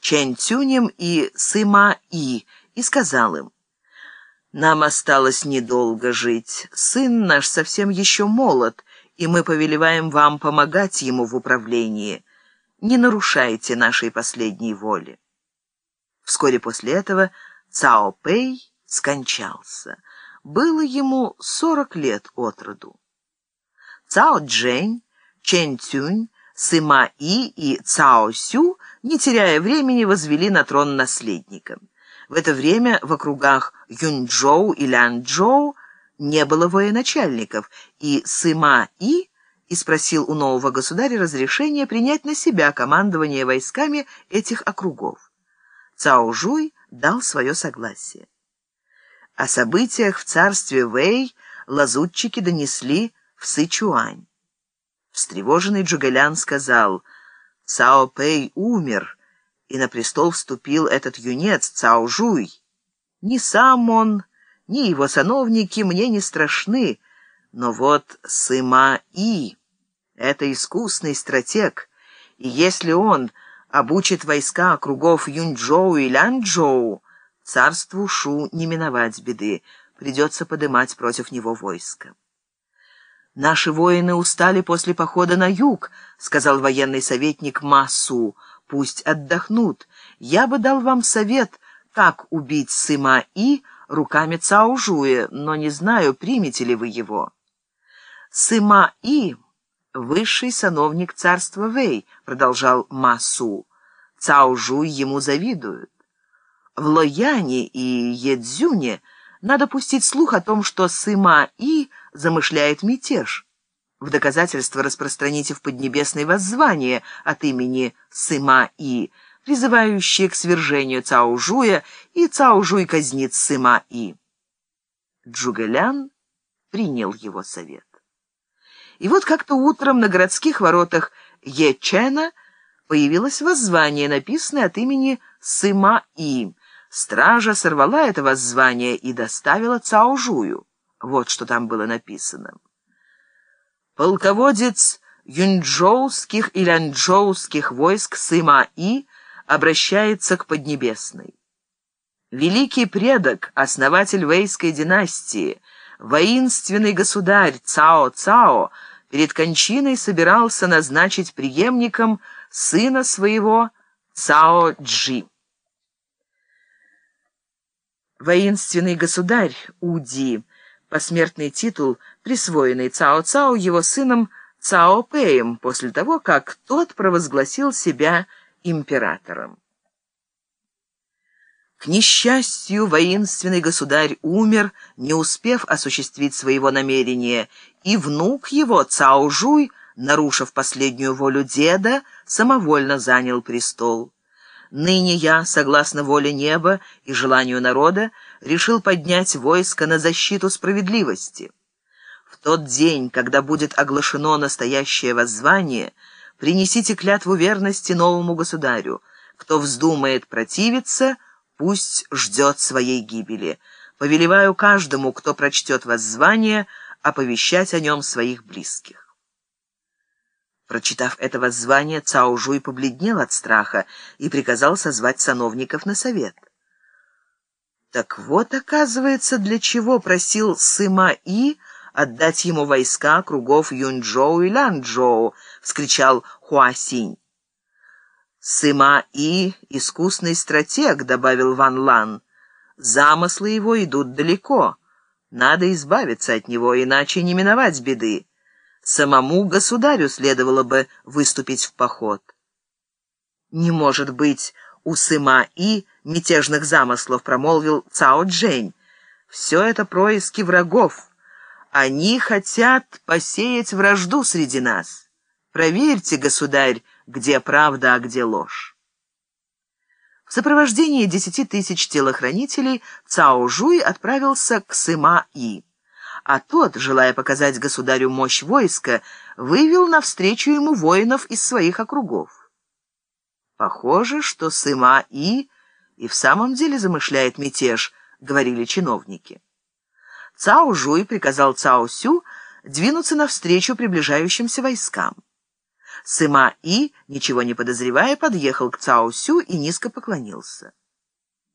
Чэнь Цюнем и Сыма И и сказал им, «Нам осталось недолго жить. Сын наш совсем еще молод, и мы повелеваем вам помогать ему в управлении. Не нарушайте нашей последней воли». Вскоре после этого Цао Пэй скончался. Было ему сорок лет от роду. Цао Джень, Чэнь Цюнь, Сыма И и Цао Сю, не теряя времени, возвели на трон наследника. В это время в округах Юньчжоу и Лянчжоу не было военачальников, и Сыма И и спросил у нового государя разрешения принять на себя командование войсками этих округов. Цао Жуй дал свое согласие. О событиях в царстве Вэй лазутчики донесли в Сычуань. Встревоженный Джугэлян сказал, «Цао Пэй умер, и на престол вступил этот юнец Цао Жуй. Ни сам он, ни его сановники мне не страшны, но вот Сыма И — это искусный стратег, и если он обучит войска округов Юньчжоу и Лянчжоу, царству Шу не миновать беды, придется подымать против него войско. «Наши воины устали после похода на юг», — сказал военный советник Масу. «Пусть отдохнут. Я бы дал вам совет, как убить Сыма И руками Цаужуя, но не знаю, примете ли вы его». Сыма И — высший сановник царства Вэй, — продолжал Масу. Цаужуй ему завидуют. В Лояне и Едзюне надо пустить слух о том, что Сыма И — замышляет мятеж. В доказательство распространите в Поднебесной воззвание от имени Сыма-И, призывающее к свержению Цао-Жуя, и Цао-Жуй казнит Сыма-И. Джугэлян принял его совет. И вот как-то утром на городских воротах Ечена появилось воззвание, написанное от имени Сыма-И. Стража сорвала это воззвание и доставила Цао-Жую. Вот что там было написано. Полководец юньчжоуских и лянчжоуских войск Сыма-И обращается к Поднебесной. Великий предок, основатель вейской династии, воинственный государь Цао-Цао перед кончиной собирался назначить преемником сына своего Цао-Джи. Воинственный государь Уди посмертный титул, присвоенный Цао-Цао его сыном Цао Пэем после того, как тот провозгласил себя императором. К несчастью, воинственный государь умер, не успев осуществить своего намерения, и внук его, Цао Жуй, нарушив последнюю волю деда, самовольно занял престол. Ныне я, согласно воле неба и желанию народа, решил поднять войско на защиту справедливости. В тот день, когда будет оглашено настоящее воззвание, принесите клятву верности новому государю. Кто вздумает противиться, пусть ждет своей гибели. Повелеваю каждому, кто прочтет воззвание, оповещать о нем своих близких. Прочитав это воззвание, Цао Жуй побледнел от страха и приказал созвать сановников на совет. Так вот, оказывается, для чего просил Сыма И отдать ему войска кругов Юнчжоу и Лянчжоу, вскричал Хуасинь. Сыма И — искусный стратег, добавил Ван Лан. Замыслы его идут далеко. Надо избавиться от него, иначе не миновать беды самому государю следовало бы выступить в поход. «Не может быть у Сыма И мятежных замыслов», — промолвил Цао Джень. «Все это происки врагов. Они хотят посеять вражду среди нас. Проверьте, государь, где правда, а где ложь». В сопровождении десяти тысяч телохранителей Цао Жуй отправился к Сыма И а тот, желая показать государю мощь войска, вывел навстречу ему воинов из своих округов. Похоже, что Сыма И в самом деле замышляет мятеж, говорили чиновники. Цао Жуй приказал Цао Сю двинуться навстречу приближающимся войскам. Сыма И, ничего не подозревая, подъехал к Цао Сю и низко поклонился.